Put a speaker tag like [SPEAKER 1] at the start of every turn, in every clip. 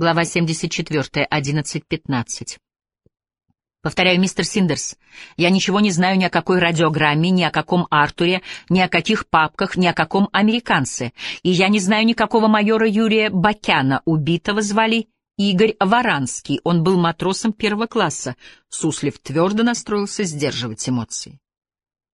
[SPEAKER 1] Глава 74, 11.15. Повторяю, мистер Синдерс, я ничего не знаю ни о какой радиограмме, ни о каком Артуре, ни о каких папках, ни о каком американце. И я не знаю никакого майора Юрия Бакяна, убитого звали Игорь Варанский. Он был матросом первого класса. Суслив твердо настроился сдерживать эмоции.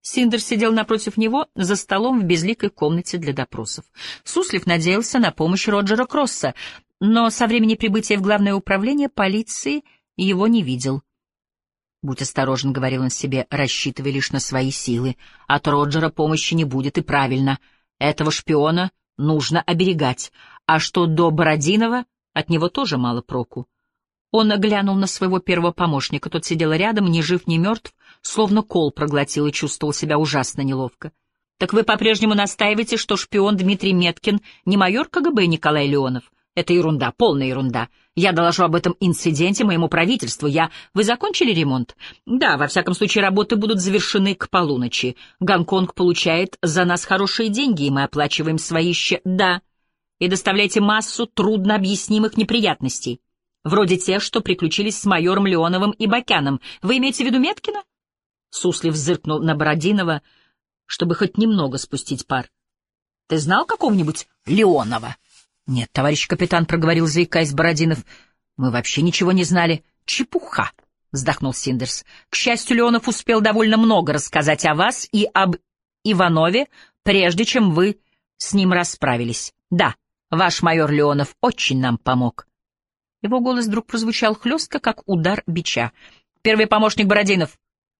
[SPEAKER 1] Синдер сидел напротив него за столом в безликой комнате для допросов. Суслив надеялся на помощь Роджера Кросса, но со времени прибытия в главное управление полиции его не видел. «Будь осторожен», — говорил он себе, — рассчитывай лишь на свои силы. От Роджера помощи не будет, и правильно. Этого шпиона нужно оберегать. А что до Бородинова, от него тоже мало проку. Он оглянул на своего первого помощника. Тот сидел рядом, ни жив, ни мертв, словно кол проглотил и чувствовал себя ужасно неловко. «Так вы по-прежнему настаиваете, что шпион Дмитрий Меткин не майор КГБ Николай Леонов?» «Это ерунда, полная ерунда. Я доложу об этом инциденте моему правительству. Я... Вы закончили ремонт? Да, во всяком случае, работы будут завершены к полуночи. Гонконг получает за нас хорошие деньги, и мы оплачиваем свои щ... Да. И доставляете массу труднообъяснимых неприятностей. Вроде тех, что приключились с майором Леоновым и Бакяном. Вы имеете в виду Меткина? Суслив зыркнул на Бородинова, чтобы хоть немного спустить пар. Ты знал какого-нибудь Леонова? — Нет, товарищ капитан, — проговорил заикаясь Бородинов, — мы вообще ничего не знали. — Чепуха, — вздохнул Синдерс. — К счастью, Леонов успел довольно много рассказать о вас и об Иванове, прежде чем вы с ним расправились. Да, ваш майор Леонов очень нам помог. Его голос вдруг прозвучал хлестко, как удар бича. — Первый помощник Бородинов,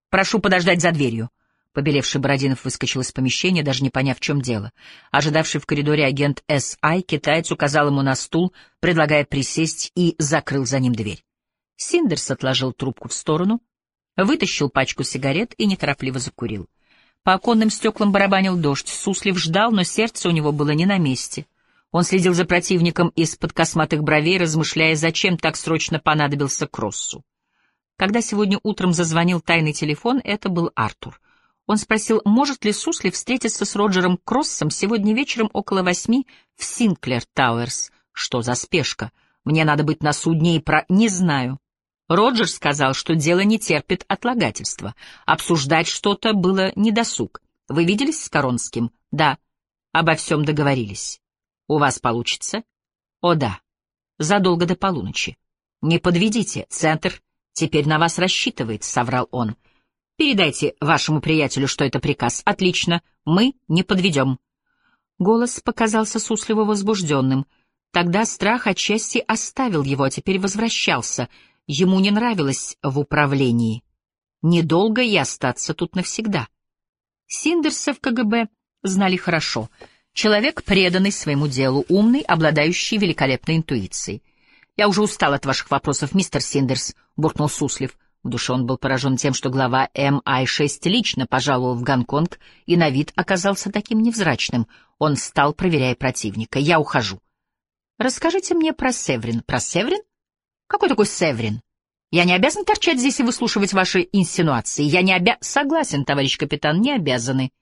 [SPEAKER 1] прошу подождать за дверью. Побелевший Бородинов выскочил из помещения, даже не поняв, в чем дело. Ожидавший в коридоре агент С.I. китаец указал ему на стул, предлагая присесть, и закрыл за ним дверь. Синдерс отложил трубку в сторону, вытащил пачку сигарет и неторопливо закурил. По оконным стеклам барабанил дождь, Суслив ждал, но сердце у него было не на месте. Он следил за противником из-под косматых бровей, размышляя, зачем так срочно понадобился Кроссу. Когда сегодня утром зазвонил тайный телефон, это был Артур. Он спросил, может ли Сусли встретиться с Роджером Кроссом сегодня вечером около восьми в Синклер Тауэрс. Что за спешка? Мне надо быть на судне и про... Не знаю. Роджер сказал, что дело не терпит отлагательства. Обсуждать что-то было недосуг. Вы виделись с Коронским? Да. Обо всем договорились. У вас получится? О, да. Задолго до полуночи. Не подведите, центр теперь на вас рассчитывает, — соврал он. Передайте вашему приятелю, что это приказ. Отлично, мы не подведем. Голос показался Суслево возбужденным. Тогда страх отчасти оставил его, а теперь возвращался. Ему не нравилось в управлении. Недолго и остаться тут навсегда. Синдерса в КГБ знали хорошо. Человек, преданный своему делу, умный, обладающий великолепной интуицией. «Я уже устал от ваших вопросов, мистер Синдерс», — буркнул Суслив. В душе он был поражен тем, что глава МИ-6 лично пожаловал в Гонконг и на вид оказался таким невзрачным. Он стал, проверяя противника. «Я ухожу». «Расскажите мне про Севрин». «Про Севрин? Какой такой Севрин? Я не обязан торчать здесь и выслушивать ваши инсинуации. Я не обя...» «Согласен, товарищ капитан, не обязаны.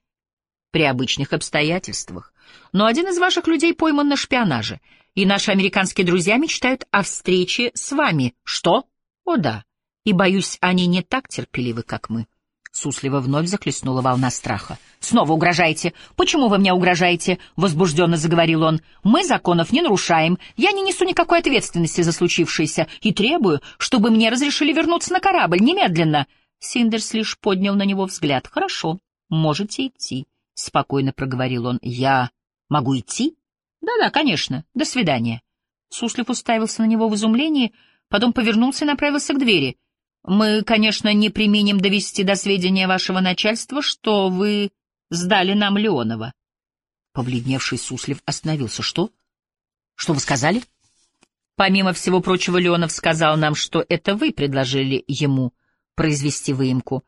[SPEAKER 1] При обычных обстоятельствах. Но один из ваших людей пойман на шпионаже, и наши американские друзья мечтают о встрече с вами. Что? О да и, боюсь, они не так терпеливы, как мы. Суслива вновь захлестнула волна страха. «Снова угрожаете? Почему вы мне угрожаете?» — возбужденно заговорил он. «Мы законов не нарушаем. Я не несу никакой ответственности за случившееся и требую, чтобы мне разрешили вернуться на корабль немедленно». Синдерс лишь поднял на него взгляд. «Хорошо, можете идти», — спокойно проговорил он. «Я могу идти?» «Да-да, конечно. До свидания». Суслив уставился на него в изумлении, потом повернулся и направился к двери. Мы, конечно, не применим довести до сведения вашего начальства, что вы сдали нам Леонова. Побледневший Суслив остановился. Что? Что вы сказали? Помимо всего прочего, Леонов сказал нам, что это вы предложили ему произвести выемку,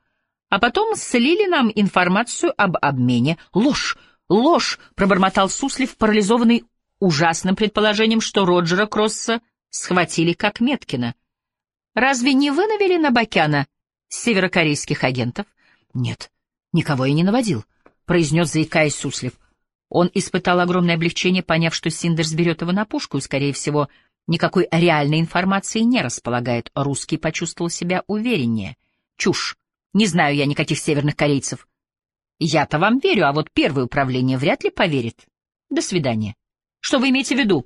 [SPEAKER 1] а потом слили нам информацию об обмене. Ложь! Ложь! пробормотал Суслив, парализованный ужасным предположением, что Роджера Кросса схватили как Меткина. Разве не вы навели на Бакяна северокорейских агентов? Нет, никого я не наводил, произнес заикаясь Суслив. Он испытал огромное облегчение, поняв, что Синдерс берет его на пушку и, скорее всего, Никакой реальной информации не располагает. Русский почувствовал себя увереннее. Чушь. Не знаю я никаких северных корейцев. Я-то вам верю, а вот первое управление вряд ли поверит. До свидания. Что вы имеете в виду?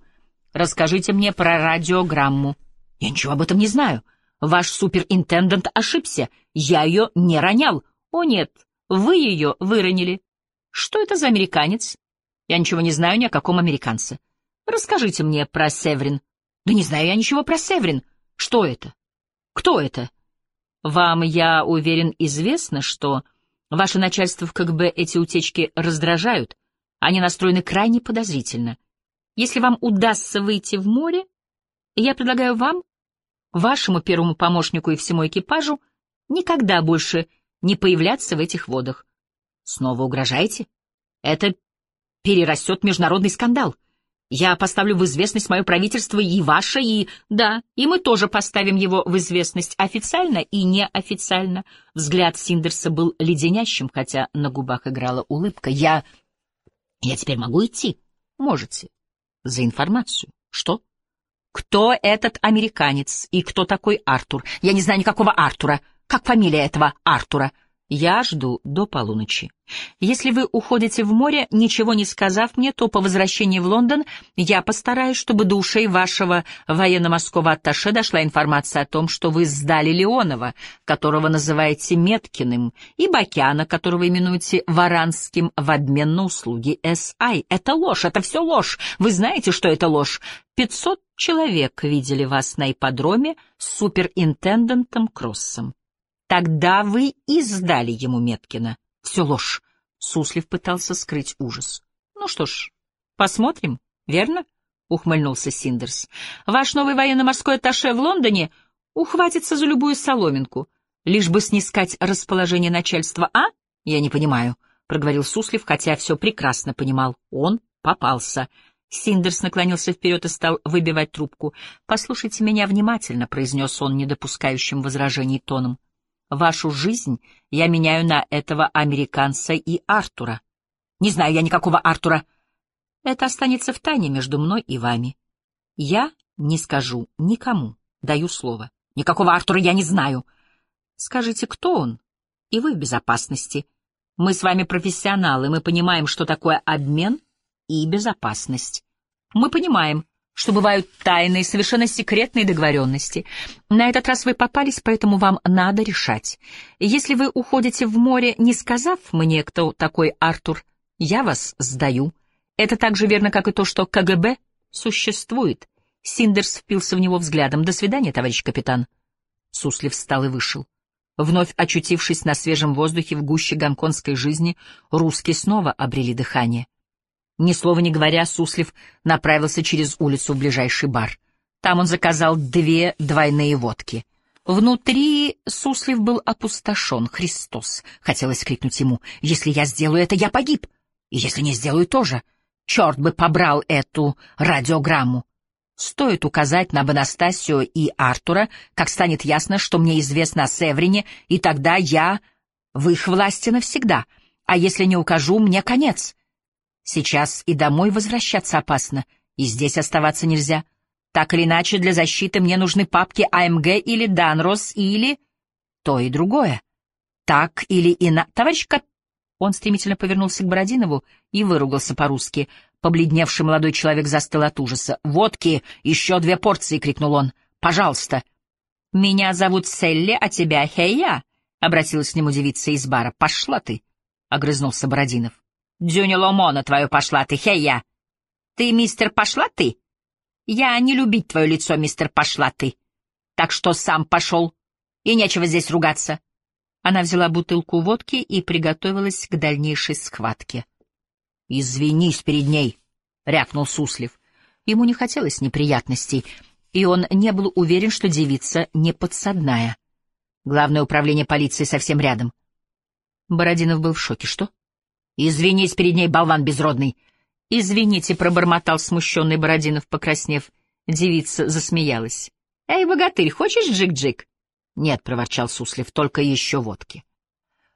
[SPEAKER 1] Расскажите мне про радиограмму. Я ничего об этом не знаю. Ваш суперинтендант ошибся. Я ее не ронял. О нет, вы ее выронили. Что это за американец? Я ничего не знаю ни о каком американце. Расскажите мне про Севрин. Да не знаю я ничего про Севрин. Что это? Кто это? Вам, я уверен, известно, что ваше начальство в КГБ эти утечки раздражают. Они настроены крайне подозрительно. Если вам удастся выйти в море, я предлагаю вам, вашему первому помощнику и всему экипажу, никогда больше не появляться в этих водах. Снова угрожаете? Это перерастет международный скандал. Я поставлю в известность мое правительство и ваше, и... Да, и мы тоже поставим его в известность официально и неофициально. Взгляд Синдерса был леденящим, хотя на губах играла улыбка. Я... Я теперь могу идти? Можете. За информацию. Что? Кто этот американец и кто такой Артур? Я не знаю никакого Артура. Как фамилия этого Артура? Я жду до полуночи. Если вы уходите в море, ничего не сказав мне, то по возвращении в Лондон я постараюсь, чтобы до ушей вашего военно-морского атташе дошла информация о том, что вы сдали Леонова, которого называете Меткиным, и Бакяна, которого именуете Варанским в обмен на услуги САИ. Это ложь, это все ложь. Вы знаете, что это ложь. Пятьсот человек видели вас на ипподроме с суперинтендантом Кроссом. Тогда вы и сдали ему Меткина. Все ложь. Суслив пытался скрыть ужас. Ну что ж, посмотрим, верно? Ухмыльнулся Синдерс. Ваш новый военно-морской атташе в Лондоне ухватится за любую соломинку, лишь бы снискать расположение начальства, а? Я не понимаю, проговорил Суслив, хотя все прекрасно понимал. Он попался. Синдерс наклонился вперед и стал выбивать трубку. «Послушайте меня внимательно», — произнес он недопускающим возражений тоном. Вашу жизнь я меняю на этого американца и Артура. Не знаю я никакого Артура. Это останется в тайне между мной и вами. Я не скажу никому, даю слово. Никакого Артура я не знаю. Скажите, кто он, и вы в безопасности. Мы с вами профессионалы, мы понимаем, что такое обмен и безопасность. Мы понимаем, что бывают тайные, совершенно секретные договоренности. На этот раз вы попались, поэтому вам надо решать. Если вы уходите в море, не сказав мне, кто такой Артур, я вас сдаю. Это так же верно, как и то, что КГБ существует. Синдерс впился в него взглядом. «До свидания, товарищ капитан». Суслив встал и вышел. Вновь очутившись на свежем воздухе в гуще гонконгской жизни, русские снова обрели дыхание. Ни слова не говоря, Суслив направился через улицу в ближайший бар. Там он заказал две двойные водки. Внутри Суслив был опустошен. «Христос!» — хотелось крикнуть ему. «Если я сделаю это, я погиб! И если не сделаю, тоже! Черт бы побрал эту радиограмму!» Стоит указать на Бонастасио и Артура, как станет ясно, что мне известно о Севрине, и тогда я в их власти навсегда. А если не укажу, мне конец. Сейчас и домой возвращаться опасно, и здесь оставаться нельзя. Так или иначе, для защиты мне нужны папки АМГ или Данрос, или... То и другое. Так или иначе... Товарищ Кап... Он стремительно повернулся к Бородинову и выругался по-русски. Побледневший молодой человек застыл от ужаса. «Водки! Еще две порции!» — крикнул он. «Пожалуйста!» «Меня зовут Селли, а тебя Хея!» — обратилась к нему девица из бара. «Пошла ты!» — огрызнулся Бородинов. Дзюня Ломона твою пошла ты, хей-я. Ты, мистер, пошла ты? Я не любить твое лицо, мистер, пошла ты. Так что сам пошел. И нечего здесь ругаться. Она взяла бутылку водки и приготовилась к дальнейшей схватке. «Извинись перед ней», — рявкнул Суслив. Ему не хотелось неприятностей, и он не был уверен, что девица не подсадная. Главное управление полиции совсем рядом. Бородинов был в шоке. «Что? «Извинись перед ней, болван безродный!» «Извините», — пробормотал смущенный Бородинов, покраснев. Девица засмеялась. «Эй, богатырь, хочешь джик-джик?» «Нет», — проворчал Суслив, — «только еще водки».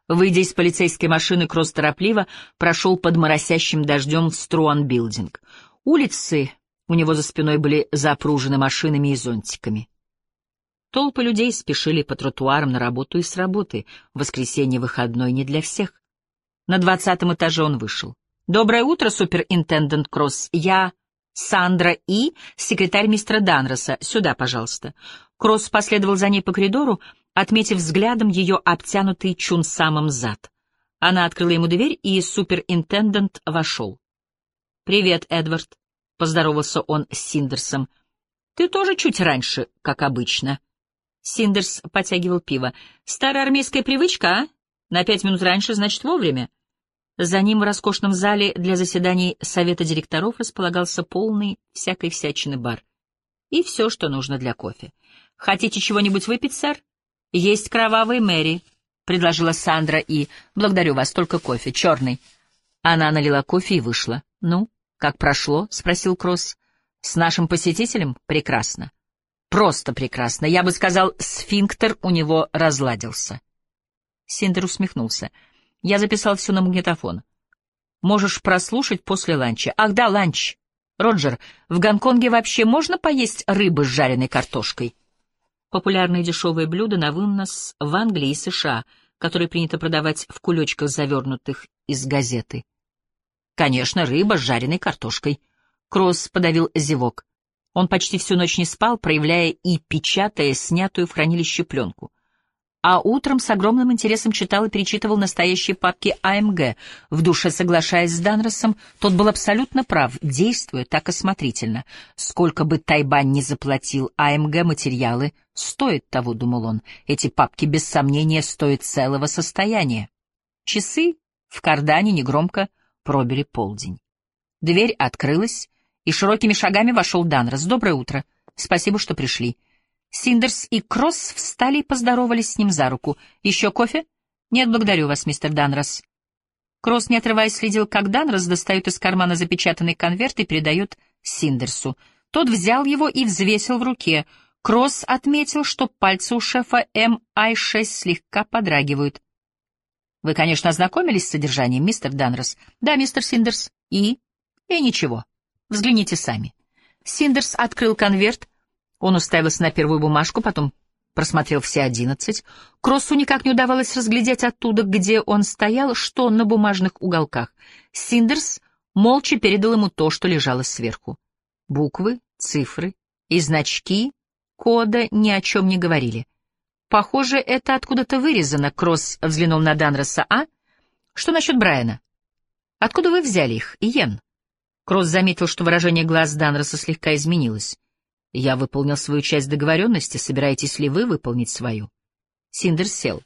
[SPEAKER 1] Выйдя из полицейской машины, Кросс торопливо прошел под моросящим дождем в Струан-билдинг. Улицы У него за спиной были запружены машинами и зонтиками. Толпы людей спешили по тротуарам на работу и с работы. Воскресенье выходной не для всех. На двадцатом этаже он вышел. «Доброе утро, суперинтендент Кросс. Я Сандра И, секретарь мистера Данроса. Сюда, пожалуйста». Кросс последовал за ней по коридору, отметив взглядом ее обтянутый чунсамом зад. Она открыла ему дверь, и суперинтендент вошел. «Привет, Эдвард», — поздоровался он с Синдерсом. «Ты тоже чуть раньше, как обычно». Синдерс потягивал пиво. «Старая армейская привычка, а? На пять минут раньше, значит, вовремя». За ним в роскошном зале для заседаний совета директоров располагался полный всякой всячины бар. И все, что нужно для кофе. «Хотите чего-нибудь выпить, сэр?» «Есть кровавая Мэри», — предложила Сандра, и «Благодарю вас, только кофе, черный». Она налила кофе и вышла. «Ну, как прошло?» — спросил Кросс. «С нашим посетителем? Прекрасно. Просто прекрасно. Я бы сказал, сфинктер у него разладился». Синдерс усмехнулся. «Я записал все на магнитофон. Можешь прослушать после ланча. Ах да, ланч. Роджер, в Гонконге вообще можно поесть рыбы с жареной картошкой?» Популярные дешевые блюда на вынос в Англии и США, которые принято продавать в кулечках, завернутых из газеты. Конечно, рыба с жареной картошкой. Кросс подавил зевок. Он почти всю ночь не спал, проявляя и печатая снятую в хранилище пленку. А утром с огромным интересом читал и перечитывал настоящие папки АМГ, в душе соглашаясь с Данросом, тот был абсолютно прав, действуя так осмотрительно. Сколько бы Тайбань не заплатил, АМГ материалы стоят того, думал он. Эти папки без сомнения стоят целого состояния. Часы в кардане негромко пробили полдень. Дверь открылась, и широкими шагами вошел Данрос. «Доброе утро. Спасибо, что пришли». Синдерс и Кросс встали и поздоровались с ним за руку. «Еще кофе?» «Нет, благодарю вас, мистер Данрос». Кросс, не отрываясь, следил, как Данрос достает из кармана запечатанный конверт и передает Синдерсу. Тот взял его и взвесил в руке. Кросс отметил, что пальцы у шефа МИ-6 слегка подрагивают. Вы, конечно, ознакомились с содержанием, мистер Данрос? Да, мистер Синдерс. И? И ничего. Взгляните сами. Синдерс открыл конверт. Он уставился на первую бумажку, потом просмотрел все одиннадцать. Кроссу никак не удавалось разглядеть оттуда, где он стоял, что на бумажных уголках. Синдерс молча передал ему то, что лежало сверху. Буквы, цифры и значки кода ни о чем не говорили. Похоже, это откуда-то вырезано, Кросс взглянул на Данроса. А? Что насчет Брайана? Откуда вы взяли их, Иен? Кросс заметил, что выражение глаз Данроса слегка изменилось. Я выполнил свою часть договоренности, собираетесь ли вы выполнить свою? Синдер сел.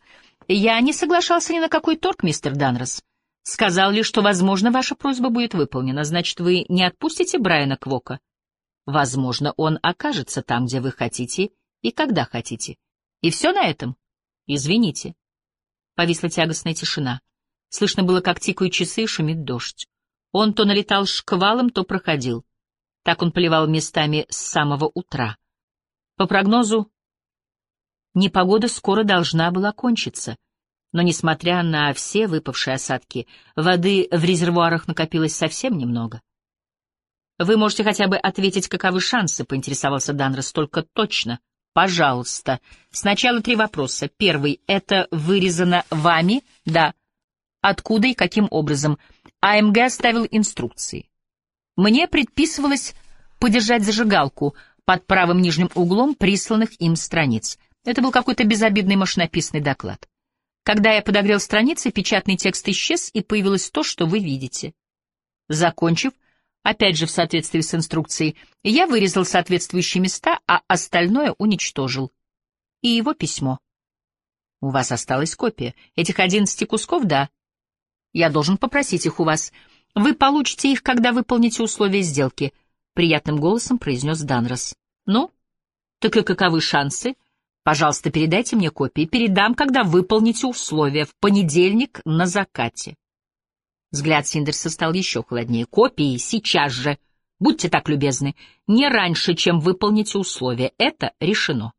[SPEAKER 1] Я не соглашался ни на какой торг, мистер Данрос. Сказал лишь, что, возможно, ваша просьба будет выполнена. Значит, вы не отпустите Брайана Квока? Возможно, он окажется там, где вы хотите и когда хотите. И все на этом? Извините. Повисла тягостная тишина. Слышно было, как тикают часы и шумит дождь. Он то налетал шквалом, то проходил. Так он поливал местами с самого утра. По прогнозу, непогода скоро должна была кончиться. Но, несмотря на все выпавшие осадки, воды в резервуарах накопилось совсем немного. «Вы можете хотя бы ответить, каковы шансы?» — поинтересовался Данрос. «Только точно, Пожалуйста. Сначала три вопроса. Первый. Это вырезано вами? Да. Откуда и каким образом? АМГ оставил инструкции. Мне предписывалось подержать зажигалку под правым нижним углом присланных им страниц. Это был какой-то безобидный машинописный доклад. Когда я подогрел страницы, печатный текст исчез, и появилось то, что вы видите. Закончив, Опять же, в соответствии с инструкцией, я вырезал соответствующие места, а остальное уничтожил. И его письмо. У вас осталась копия. Этих одиннадцати кусков, да. Я должен попросить их у вас. Вы получите их, когда выполните условия сделки, — приятным голосом произнес Данрос. Ну, так и каковы шансы? Пожалуйста, передайте мне копии. Передам, когда выполните условия, в понедельник на закате. Взгляд Синдерса стал еще холоднее. «Копии сейчас же! Будьте так любезны, не раньше, чем выполните условия. Это решено».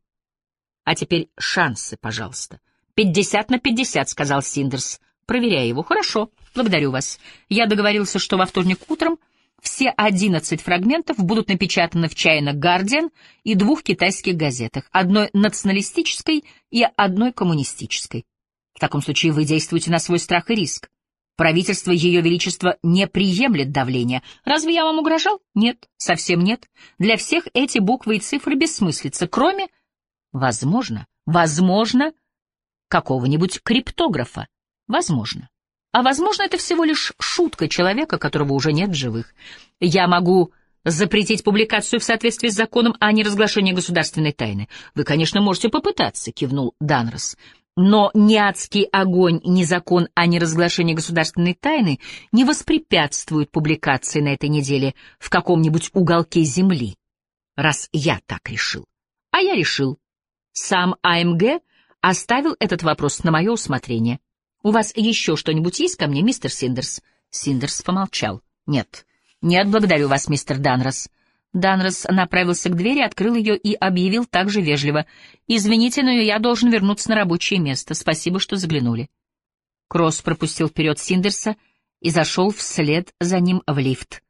[SPEAKER 1] «А теперь шансы, пожалуйста». «Пятьдесят на пятьдесят», — сказал Синдерс, проверяя его. «Хорошо, благодарю вас. Я договорился, что во вторник утром Все 11 фрагментов будут напечатаны в China Guardian и двух китайских газетах, одной националистической и одной коммунистической. В таком случае вы действуете на свой страх и риск. Правительство Ее Величества не приемлет давления. Разве я вам угрожал? Нет, совсем нет. Для всех эти буквы и цифры бессмыслица, кроме, возможно, возможно, какого-нибудь криптографа. Возможно. А возможно, это всего лишь шутка человека, которого уже нет в живых. Я могу запретить публикацию в соответствии с законом о неразглашении государственной тайны. Вы, конечно, можете попытаться, кивнул Данрос. Но ни адский огонь, ни закон о неразглашении государственной тайны не воспрепятствуют публикации на этой неделе в каком-нибудь уголке земли, раз я так решил. А я решил. Сам АМГ оставил этот вопрос на мое усмотрение. «У вас еще что-нибудь есть ко мне, мистер Синдерс?» Синдерс помолчал. «Нет. Нет, благодарю вас, мистер Данрос». Данрос направился к двери, открыл ее и объявил также вежливо. «Извините, но я должен вернуться на рабочее место. Спасибо, что заглянули». Кросс пропустил вперед Синдерса и зашел вслед за ним в лифт.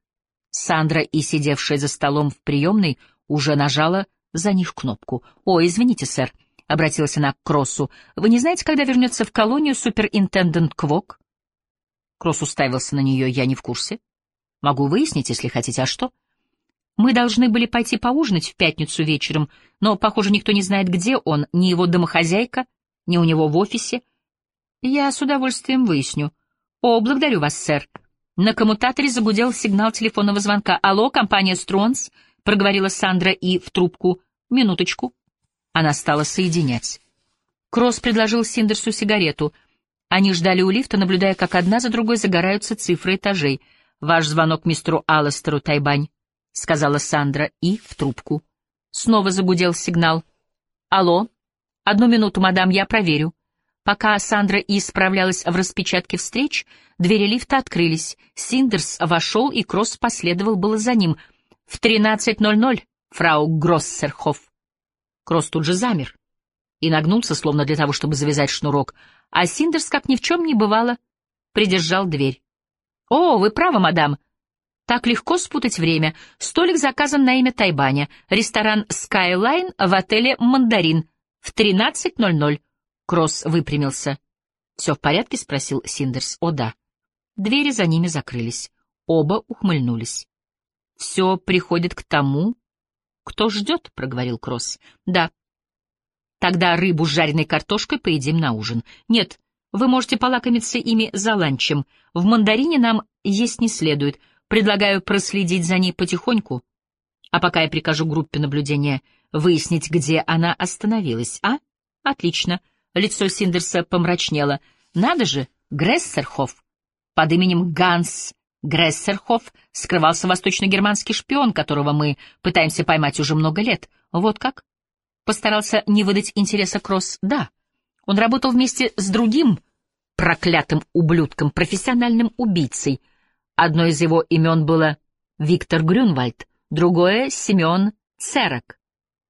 [SPEAKER 1] Сандра и сидевшая за столом в приемной уже нажала за них кнопку. «О, извините, сэр», обратилась она к Кроссу. «Вы не знаете, когда вернется в колонию суперинтендент Квок?» Кросс уставился на нее. «Я не в курсе. Могу выяснить, если хотите. А что?» «Мы должны были пойти поужинать в пятницу вечером, но, похоже, никто не знает, где он, ни его домохозяйка, ни у него в офисе. Я с удовольствием выясню. О, благодарю вас, сэр». На коммутаторе загудел сигнал телефонного звонка. «Алло, компания «Стронс», — проговорила Сандра и в трубку. «Минуточку». Она стала соединять. Кросс предложил Синдерсу сигарету. Они ждали у лифта, наблюдая, как одна за другой загораются цифры этажей. «Ваш звонок мистеру Алластеру, Тайбань», — сказала Сандра, и в трубку. Снова загудел сигнал. «Алло? Одну минуту, мадам, я проверю». Пока Сандра и справлялась в распечатке встреч, двери лифта открылись. Синдерс вошел, и Кросс последовал было за ним. «В 13.00, фрау Гроссерхоф». Кросс тут же замер и нагнулся, словно для того, чтобы завязать шнурок, а Синдерс, как ни в чем не бывало, придержал дверь. «О, вы правы, мадам. Так легко спутать время. Столик заказан на имя Тайбаня. Ресторан Skyline в отеле «Мандарин» в 13.00». Кросс выпрямился. «Все в порядке?» — спросил Синдерс. «О, да». Двери за ними закрылись. Оба ухмыльнулись. «Все приходит к тому, «Кто ждет?» — проговорил Кросс. «Да». «Тогда рыбу с жареной картошкой поедим на ужин». «Нет, вы можете полакомиться ими за ланчем. В мандарине нам есть не следует. Предлагаю проследить за ней потихоньку. А пока я прикажу группе наблюдения выяснить, где она остановилась. А? Отлично». Лицо Синдерса помрачнело. «Надо же, Грессерхоф под именем Ганс Грессерхоф скрывался восточно-германский шпион, которого мы пытаемся поймать уже много лет. Вот как? Постарался не выдать интереса Кросс. Да. Он работал вместе с другим проклятым ублюдком, профессиональным убийцей. Одно из его имен было Виктор Грюнвальд, другое — Семен Церок.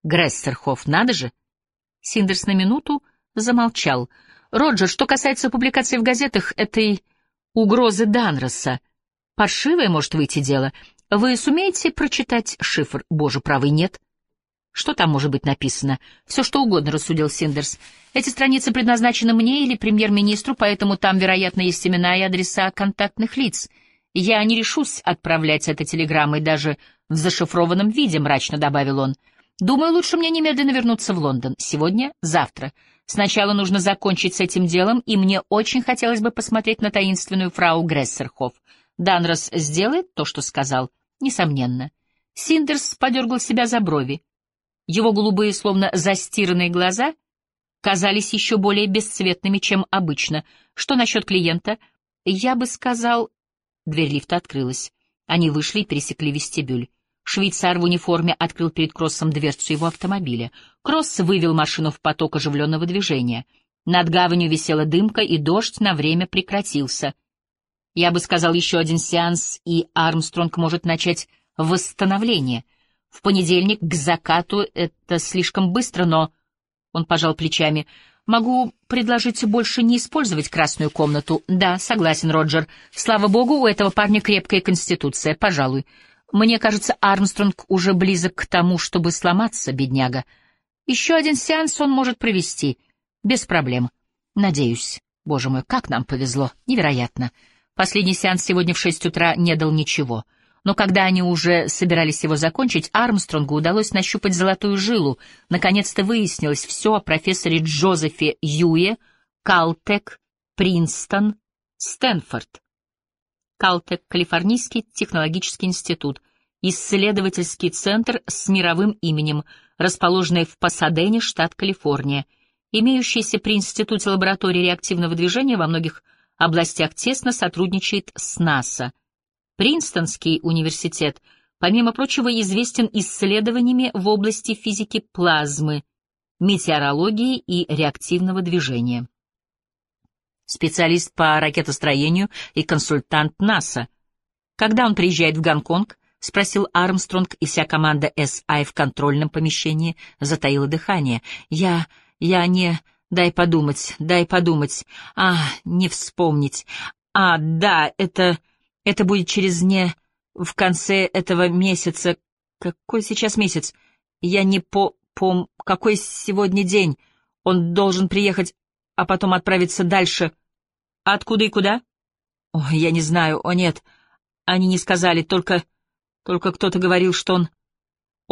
[SPEAKER 1] Грессерхоф, надо же. Синдерс на минуту замолчал. «Роджер, что касается публикации в газетах этой угрозы Данроса, Паршивое может выйти дело. Вы сумеете прочитать шифр? Боже, правый нет. Что там может быть написано? Все что угодно, рассудил Синдерс. Эти страницы предназначены мне или премьер-министру, поэтому там, вероятно, есть имена и адреса контактных лиц. Я не решусь отправлять это телеграммой даже в зашифрованном виде, мрачно добавил он. Думаю, лучше мне немедленно вернуться в Лондон. Сегодня, завтра. Сначала нужно закончить с этим делом, и мне очень хотелось бы посмотреть на таинственную фрау Грессерхоф. Данрос сделает то, что сказал, несомненно. Синдерс подергал себя за брови. Его голубые, словно застиранные глаза, казались еще более бесцветными, чем обычно. Что насчет клиента? Я бы сказал... Дверь лифта открылась. Они вышли и пересекли вестибюль. Швейцар в униформе открыл перед Кроссом дверцу его автомобиля. Кросс вывел машину в поток оживленного движения. Над гаванью висела дымка, и дождь на время прекратился — я бы сказал, еще один сеанс, и Армстронг может начать восстановление. В понедельник к закату это слишком быстро, но... Он пожал плечами. Могу предложить больше не использовать красную комнату. Да, согласен, Роджер. Слава богу, у этого парня крепкая конституция, пожалуй. Мне кажется, Армстронг уже близок к тому, чтобы сломаться, бедняга. Еще один сеанс он может провести. Без проблем. Надеюсь. Боже мой, как нам повезло. Невероятно. Последний сеанс сегодня в шесть утра не дал ничего. Но когда они уже собирались его закончить, Армстронгу удалось нащупать золотую жилу. Наконец-то выяснилось все о профессоре Джозефе Юе, Калтек, Принстон, Стэнфорд. Калтек, Калифорнийский технологический институт, исследовательский центр с мировым именем, расположенный в Пасадене, штат Калифорния, имеющийся при Институте лаборатории реактивного движения во многих областях тесно сотрудничает с НАСА. Принстонский университет, помимо прочего, известен исследованиями в области физики плазмы, метеорологии и реактивного движения. Специалист по ракетостроению и консультант НАСА. Когда он приезжает в Гонконг, — спросил Армстронг, и вся команда САИ в контрольном помещении затаила дыхание. «Я... я не... дай подумать, дай подумать. А, не вспомнить. А, да, это... Это будет через не... в конце этого месяца. Какой сейчас месяц? Я не по... пом... Какой сегодня день? Он должен приехать, а потом отправиться дальше. Откуда и куда? О, я не знаю. О, нет. Они не сказали, только... Только кто-то говорил, что он...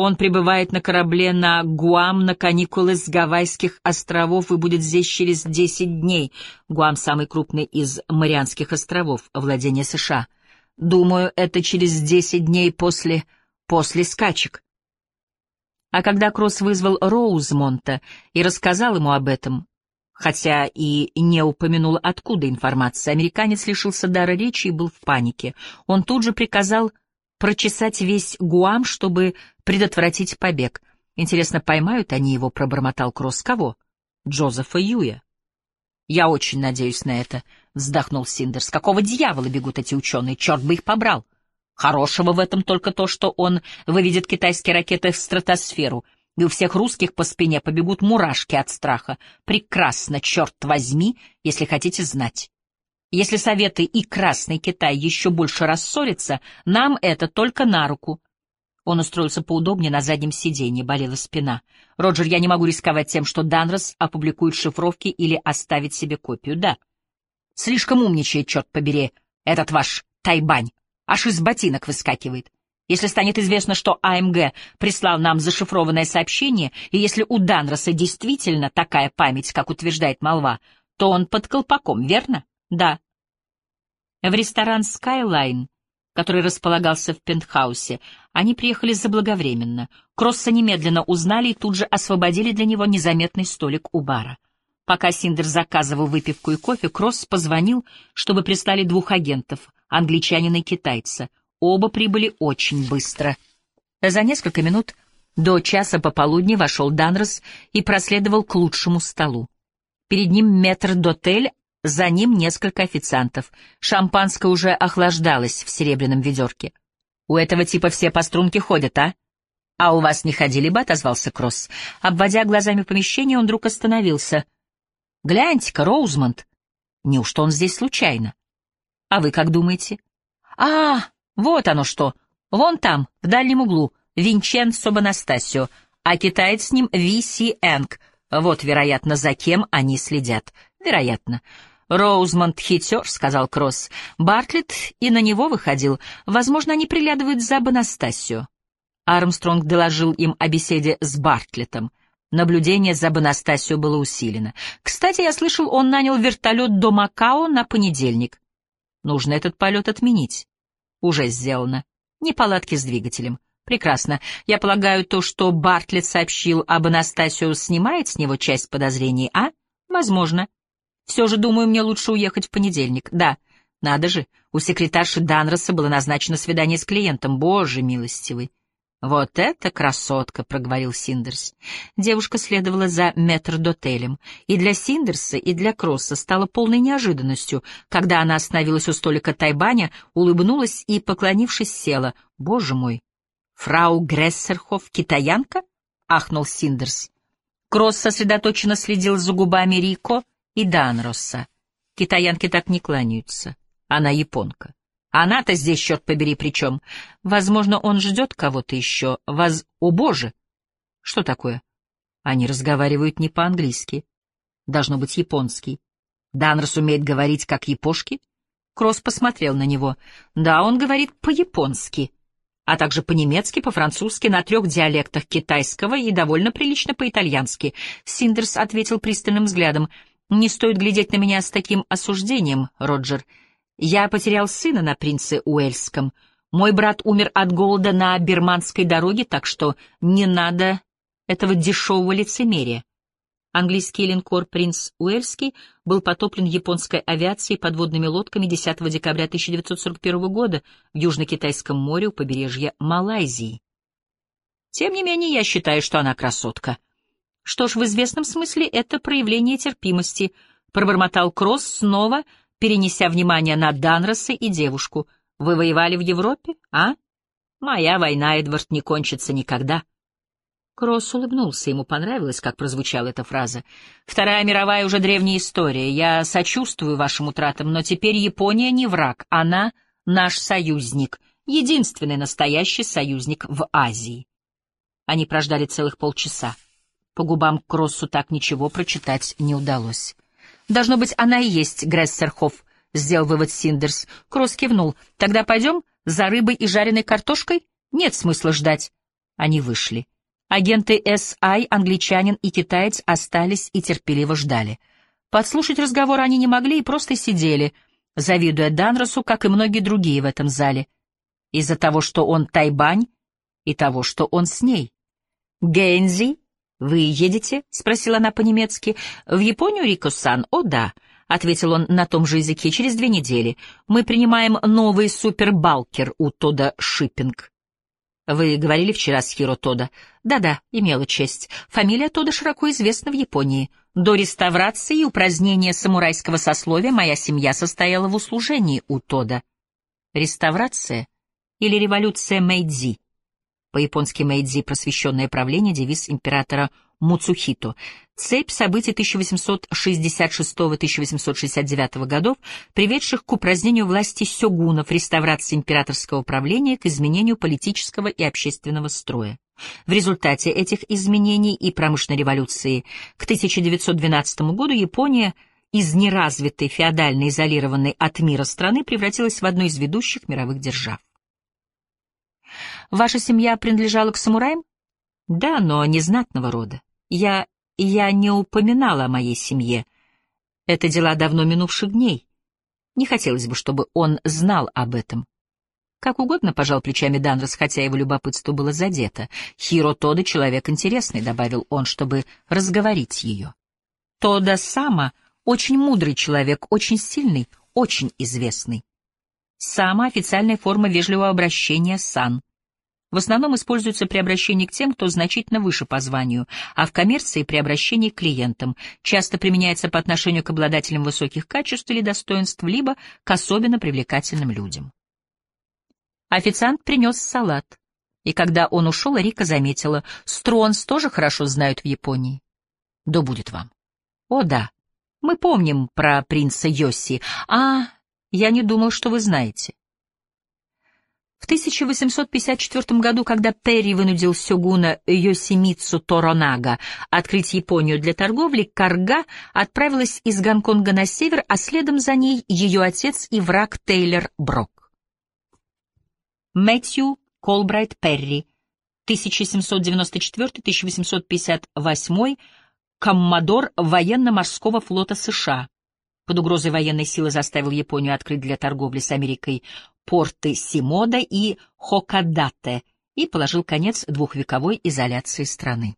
[SPEAKER 1] Он прибывает на корабле на Гуам на каникулы с Гавайских островов и будет здесь через десять дней. Гуам — самый крупный из Марианских островов, владение США. Думаю, это через десять дней после... после скачек. А когда Кросс вызвал Роузмонта и рассказал ему об этом, хотя и не упомянул, откуда информация, американец лишился дара речи и был в панике. Он тут же приказал прочесать весь Гуам, чтобы предотвратить побег. Интересно, поймают они его, пробормотал Кросс. Кого? Джозефа Юя. «Я очень надеюсь на это», — вздохнул Синдерс. «Какого дьявола бегут эти ученые? Черт бы их побрал! Хорошего в этом только то, что он выведет китайские ракеты в стратосферу, и у всех русских по спине побегут мурашки от страха. Прекрасно, черт возьми, если хотите знать. Если Советы и Красный Китай еще больше рассорятся, нам это только на руку. Он устроился поудобнее на заднем сиденье, болела спина. «Роджер, я не могу рисковать тем, что Данрос опубликует шифровки или оставит себе копию, да. Слишком умничает, черт побери, этот ваш Тайбань. Аж из ботинок выскакивает. Если станет известно, что АМГ прислал нам зашифрованное сообщение, и если у Данроса действительно такая память, как утверждает молва, то он под колпаком, верно? Да. В ресторан Skyline который располагался в пентхаусе. Они приехали заблаговременно. Кросса немедленно узнали и тут же освободили для него незаметный столик у бара. Пока Синдер заказывал выпивку и кофе, Кросс позвонил, чтобы прислали двух агентов, англичанина и китайца. Оба прибыли очень быстро. За несколько минут до часа пополудни вошел Данрос и проследовал к лучшему столу. Перед ним метр-дотель, за ним несколько официантов. Шампанское уже охлаждалось в серебряном ведерке. «У этого типа все по струнке ходят, а?» «А у вас не ходили бы?» — отозвался Кросс. Обводя глазами помещение, он вдруг остановился. «Гляньте-ка, Роузмонд! Неужто он здесь случайно? А вы как думаете?» «А, вот оно что! Вон там, в дальнем углу, Винченцо Бонастасио, а китаец с ним Виси Энг. Вот, вероятно, за кем они следят. Вероятно. «Роузмонд хитер», — сказал Кросс. «Бартлетт и на него выходил. Возможно, они приглядывают за Бонастасио». Армстронг доложил им о беседе с Бартлеттом. Наблюдение за Бонастасио было усилено. Кстати, я слышал, он нанял вертолет до Макао на понедельник. Нужно этот полет отменить. Уже сделано. Неполадки с двигателем. Прекрасно. Я полагаю, то, что Бартлетт сообщил об Анастасио, снимает с него часть подозрений, а? Возможно. Все же, думаю, мне лучше уехать в понедельник. Да, надо же, у секретарши Данроса было назначено свидание с клиентом. Боже милостивый. «Вот это красотка!» — проговорил Синдерс. Девушка следовала за метрдотелем, и для Синдерса, и для Кросса стало полной неожиданностью, когда она остановилась у столика Тайбаня, улыбнулась и, поклонившись, села. «Боже мой! Фрау Грессерхоф, китаянка?» — ахнул Синдерс. Кросс сосредоточенно следил за губами Рико и Данроса. Китаянки так не кланяются. Она японка. Она-то здесь, черт побери, причем. Возможно, он ждет кого-то еще. Воз... О, боже! Что такое? Они разговаривают не по-английски. Должно быть японский. Данрос умеет говорить как япошки? Кросс посмотрел на него. Да, он говорит по-японски, а также по-немецки, по-французски, на трех диалектах китайского и довольно прилично по-итальянски. Синдерс ответил пристальным взглядом. «Не стоит глядеть на меня с таким осуждением, Роджер. Я потерял сына на принце Уэльском. Мой брат умер от голода на Бирманской дороге, так что не надо этого дешевого лицемерия. Английский линкор «Принц Уэльский» был потоплен японской авиацией подводными лодками 10 декабря 1941 года в Южно-Китайском море у побережья Малайзии. Тем не менее, я считаю, что она красотка. Что ж, в известном смысле это проявление терпимости, пробормотал Кросс снова, перенеся внимание на Данроса и девушку. Вы воевали в Европе, а? Моя война, Эдвард, не кончится никогда. Кросс улыбнулся, ему понравилось, как прозвучала эта фраза. «Вторая мировая уже древняя история. Я сочувствую вашим утратам, но теперь Япония не враг, она наш союзник, единственный настоящий союзник в Азии». Они прождали целых полчаса. По губам Кроссу так ничего прочитать не удалось. «Должно быть, она и есть Грессерхоф», — сделал вывод Синдерс. Кросс кивнул. «Тогда пойдем за рыбой и жареной картошкой? Нет смысла ждать». Они вышли. Агенты САИ, англичанин и китаец, остались и терпеливо ждали. Подслушать разговор они не могли и просто сидели, завидуя Данросу, как и многие другие в этом зале, из-за того, что он тайбань, и того, что он с ней. «Гэнзи, вы едете?» — спросила она по-немецки. «В Японию, Рико-сан?» «О, да», — ответил он на том же языке, — «через две недели. Мы принимаем новый супербалкер у Тода Шиппинг». Вы говорили вчера с Хиро Тода? Да-да, имела честь. Фамилия Тода широко известна в Японии. До реставрации и упразднения самурайского сословия моя семья состояла в услужении у Тода. Реставрация или революция Мэйдзи? По-японски Мэйдзи — просвещенное правление, девиз императора Муцухито. Цепь событий 1866-1869 годов, приведших к упразднению власти сёгунов, реставрации императорского правления, к изменению политического и общественного строя. В результате этих изменений и промышленной революции к 1912 году Япония из неразвитой, феодально изолированной от мира страны превратилась в одну из ведущих мировых держав. Ваша семья принадлежала к самураям? Да, но не знатного рода. Я... я не упоминала о моей семье. Это дела давно минувших дней. Не хотелось бы, чтобы он знал об этом. Как угодно, пожал плечами Данрос, хотя его любопытство было задето. Хиро Тода — человек интересный, — добавил он, чтобы разговорить ее. Тода Сама — очень мудрый человек, очень сильный, очень известный. Сама — официальная форма вежливого обращения «сан» в основном используется при обращении к тем, кто значительно выше по званию, а в коммерции при обращении к клиентам. Часто применяется по отношению к обладателям высоких качеств или достоинств, либо к особенно привлекательным людям. Официант принес салат, и когда он ушел, Рика заметила, Стронс тоже хорошо знают в Японии. Да будет вам. О, да, мы помним про принца Йоси. А, я не думал, что вы знаете. В 1854 году, когда Перри вынудил сёгуна Йосимитсу Торонага открыть Японию для торговли, Карга отправилась из Гонконга на север, а следом за ней ее отец и враг Тейлор Брок. Мэтью Колбрайт Перри, 1794-1858, коммодор военно-морского флота США. Под угрозой военной силы заставил Японию открыть для торговли с Америкой порты Симода и Хокадате и положил конец двухвековой изоляции страны.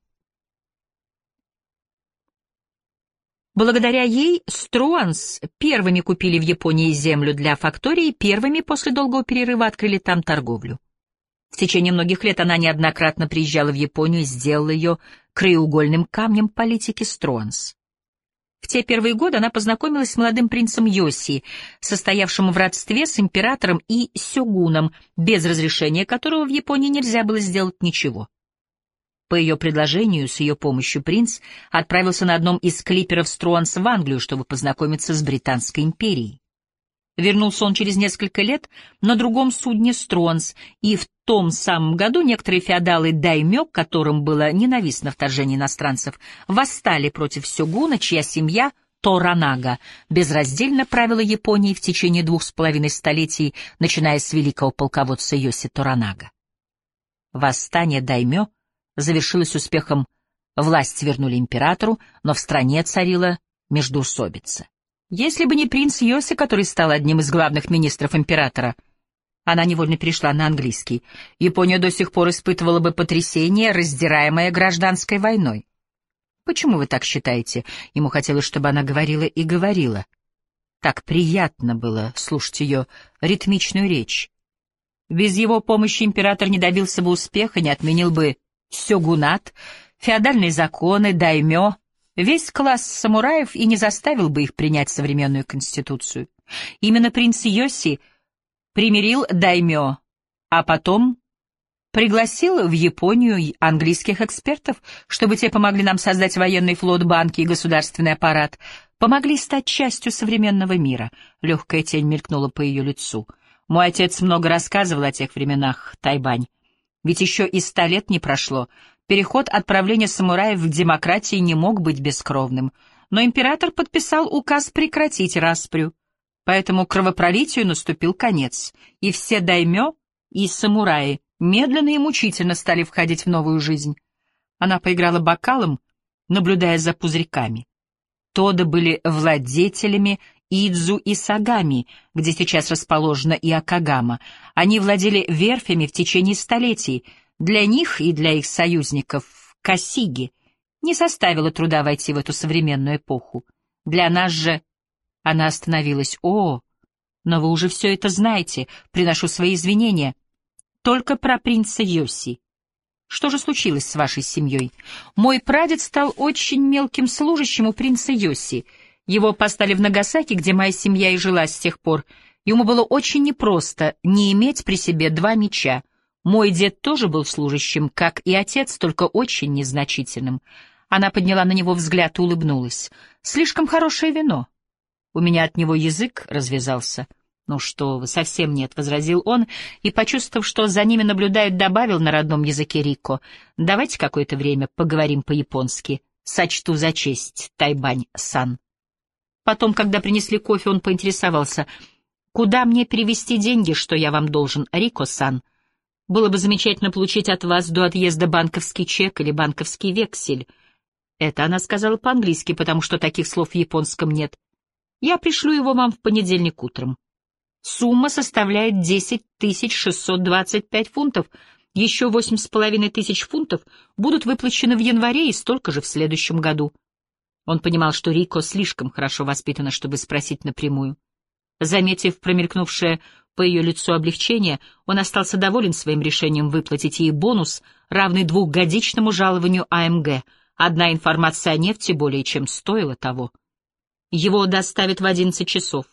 [SPEAKER 1] Благодаря ей Струанс первыми купили в Японии землю для фактории первыми после долгого перерыва открыли там торговлю. В течение многих лет она неоднократно приезжала в Японию и сделала ее краеугольным камнем политики Струанс. В те первые годы она познакомилась с молодым принцем Йоси, состоявшим в родстве с императором и сёгуном, без разрешения которого в Японии нельзя было сделать ничего. По ее предложению, с ее помощью принц отправился на одном из клиперов Струанс в Англию, чтобы познакомиться с Британской империей. Вернулся он через несколько лет на другом судне Струанс, и в том самом году некоторые феодалы Даймё, которым было ненавистно вторжение иностранцев, восстали против Сёгуна, чья семья Торанага безраздельно правила Японией в течение двух с половиной столетий, начиная с великого полководца Йоси Торанага. Восстание Даймё — завершилось успехом. Власть вернули императору, но в стране царила междоусобица. Если бы не принц Йоси, который стал одним из главных министров императора, она невольно перешла на английский, Япония до сих пор испытывала бы потрясение, раздираемое гражданской войной. Почему вы так считаете? Ему хотелось, чтобы она говорила и говорила. Так приятно было слушать ее ритмичную речь. Без его помощи император не добился бы успеха, не отменил бы сёгунат, феодальные законы, даймё, весь класс самураев и не заставил бы их принять современную конституцию. Именно принц Йоси примирил даймё, а потом пригласил в Японию английских экспертов, чтобы те помогли нам создать военный флот, банки и государственный аппарат, помогли стать частью современного мира. Легкая тень мелькнула по ее лицу. Мой отец много рассказывал о тех временах, Тайбань. Ведь еще и ста лет не прошло. Переход от правления самураев к демократии не мог быть бескровным. Но император подписал указ прекратить распрю. Поэтому кровопролитию наступил конец, и все даймё и самураи медленно и мучительно стали входить в новую жизнь. Она поиграла бокалом, наблюдая за пузырьками. Тоды были владетелями Идзу и Сагами, где сейчас расположена и Акагама. Они владели верфями в течение столетий. Для них и для их союзников Касиги не составило труда войти в эту современную эпоху. Для нас же она остановилась. О, но вы уже все это знаете, приношу свои извинения. Только про принца Йоси. Что же случилось с вашей семьей? Мой прадед стал очень мелким служащим у принца Йоси — его поставили в Нагасаки, где моя семья и жила с тех пор. Ему было очень непросто не иметь при себе два меча. Мой дед тоже был служащим, как и отец, только очень незначительным. Она подняла на него взгляд и улыбнулась. «Слишком хорошее вино». У меня от него язык развязался. «Ну что вы, совсем нет», — возразил он, и, почувствовав, что за ними наблюдают, добавил на родном языке Рико. «Давайте какое-то время поговорим по-японски. Сочту за честь, Тайбань-сан». Потом, когда принесли кофе, он поинтересовался, «Куда мне перевести деньги, что я вам должен, Рико-сан? Было бы замечательно получить от вас до отъезда банковский чек или банковский вексель». Это она сказала по-английски, потому что таких слов в японском нет. Я пришлю его вам в понедельник утром. Сумма составляет 10 625 фунтов. Еще восемь с половиной тысяч фунтов будут выплачены в январе и столько же в следующем году. Он понимал, что Рико слишком хорошо воспитана, чтобы спросить напрямую. Заметив промелькнувшее по ее лицу облегчение, он остался доволен своим решением выплатить ей бонус, равный двухгодичному жалованию АМГ. Одна информация о нефти более чем стоила того. Его доставят в одиннадцать часов.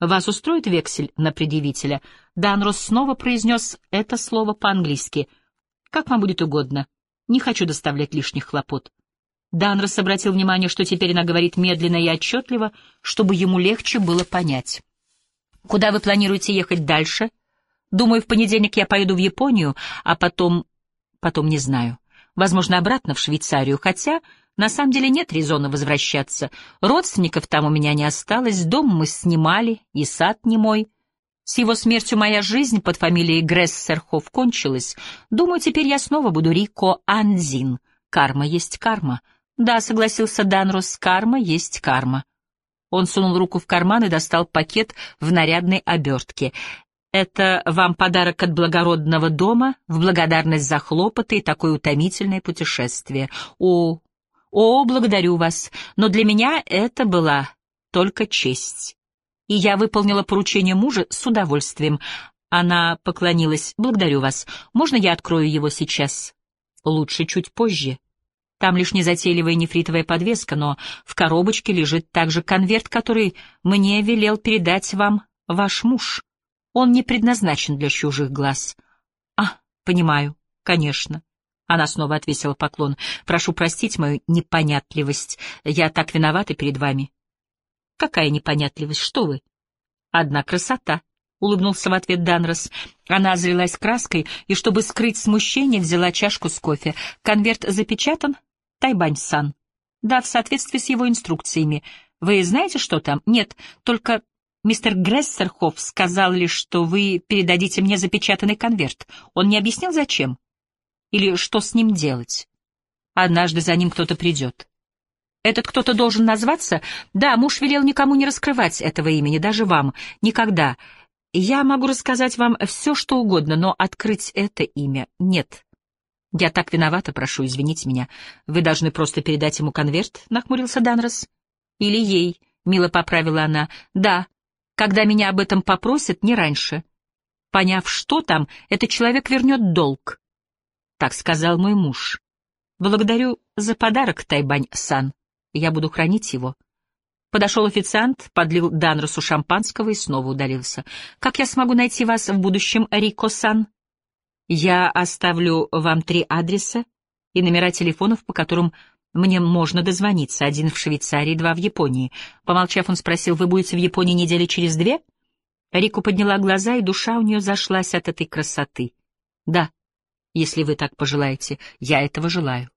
[SPEAKER 1] «Вас устроит вексель на предъявителя?» Данрос снова произнес это слово по-английски. «Как вам будет угодно. Не хочу доставлять лишних хлопот». Данрос обратил внимание, что теперь она говорит медленно и отчетливо, чтобы ему легче было понять. «Куда вы планируете ехать дальше?» «Думаю, в понедельник я поеду в Японию, а потом... потом не знаю. Возможно, обратно в Швейцарию, хотя на самом деле нет резона возвращаться. Родственников там у меня не осталось, дом мы снимали, и сад не мой». С его смертью моя жизнь под фамилией Грессерхоф кончилась. Думаю, теперь я снова буду Рико Анзин. Карма есть карма. «Да», — согласился Данрос, — «карма есть карма». Он сунул руку в карман и достал пакет в нарядной обертке. «Это вам подарок от благородного дома в благодарность за хлопоты и такое утомительное путешествие. О, о, благодарю вас, но для меня это была только честь. И я выполнила поручение мужа с удовольствием. Она поклонилась. «Благодарю вас. Можно я открою его сейчас?» «Лучше чуть позже». Там лишь незатейливая нефритовая подвеска, но в коробочке лежит также конверт, который мне велел передать вам ваш муж. Он не предназначен для чужих глаз. А, понимаю, конечно. Она снова отвесила поклон. «Прошу простить мою непонятливость. Я так виновата перед вами». «Какая непонятливость? Что вы?» «Одна красота», — улыбнулся в ответ Данрос. Она залилась краской и, чтобы скрыть смущение, взяла чашку с кофе. «Конверт запечатан? Тайбань-сан». «Да, в соответствии с его инструкциями. Вы знаете, что там?» «Нет, только мистер Грессерхоф сказал лишь, что вы передадите мне запечатанный конверт. Он не объяснил, зачем?» Или что с ним делать? Однажды за ним кто-то придет. Этот кто-то должен назваться? Да, муж велел никому не раскрывать этого имени, даже вам. Никогда. Я могу рассказать вам все, что угодно, но открыть это имя нет. Я так виновата, прошу, извините меня. Вы должны просто передать ему конверт, — нахмурился Данрос. Или ей, — мило поправила она. Да, когда меня об этом попросят, не раньше. Поняв, что там, этот человек вернет долг. Так сказал мой муж. Благодарю за подарок, Тайбань-сан. Я буду хранить его. Подошел официант, подлил Данросу шампанского и снова удалился. Как я смогу найти вас в будущем, Рико-сан? Я оставлю вам три адреса и номера телефонов, по которым мне можно дозвониться. Один в Швейцарии, два в Японии. Помолчав, он спросил, вы будете в Японии недели через две? Рико подняла глаза, и душа у нее зашлась от этой красоты. Да, если вы так пожелаете. Я этого желаю.